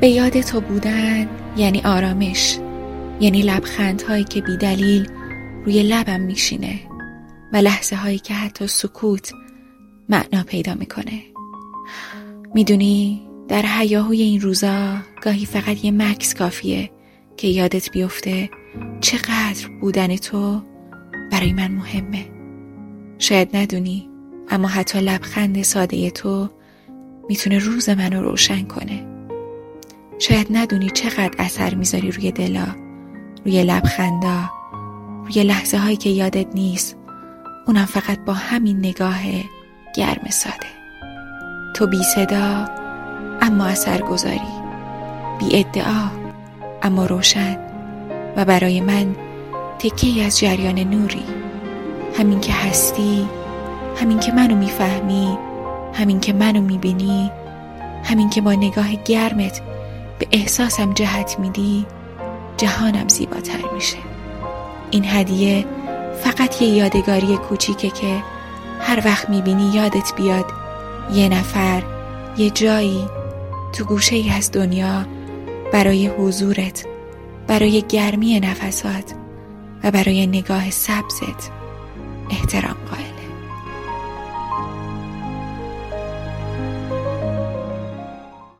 به یاد تو بودن یعنی آرامش یعنی لبخندهایی که بی دلیل روی لبم میشینه و لحظه هایی که حتی سکوت معنا پیدا می‌کنه. می‌دونی در حیاهوی این روزا گاهی فقط یه مکس کافیه که یادت بیفته چقدر بودن تو برای من مهمه. شاید ندونی اما حتی لبخند ساده تو می‌تونه روز منو روشن کنه. شاید ندونی چقدر اثر می‌ذاری روی دلا روی لبخندا روی لحظه هایی که یادت نیست. اونم فقط با همین نگاه گرم ساده. تو بی صدا اما اثر گذاری بی ادعا اما روشن. و برای من تکه از جریان نوری. همین که هستی همین که منو می‌فهمی همین که منو می‌بینی همین که با نگاه گرمت به احساسم جهت میدی جهانم زیباتر میشه. این هدیه فقط یه یادگاری کوچیکه که هر وقت می‌بینی یادت بیاد. یه نفر یه جایی تو گوشه ای از دنیا برای حضورت برای گرمی نفسات و برای نگاه سبزت احترام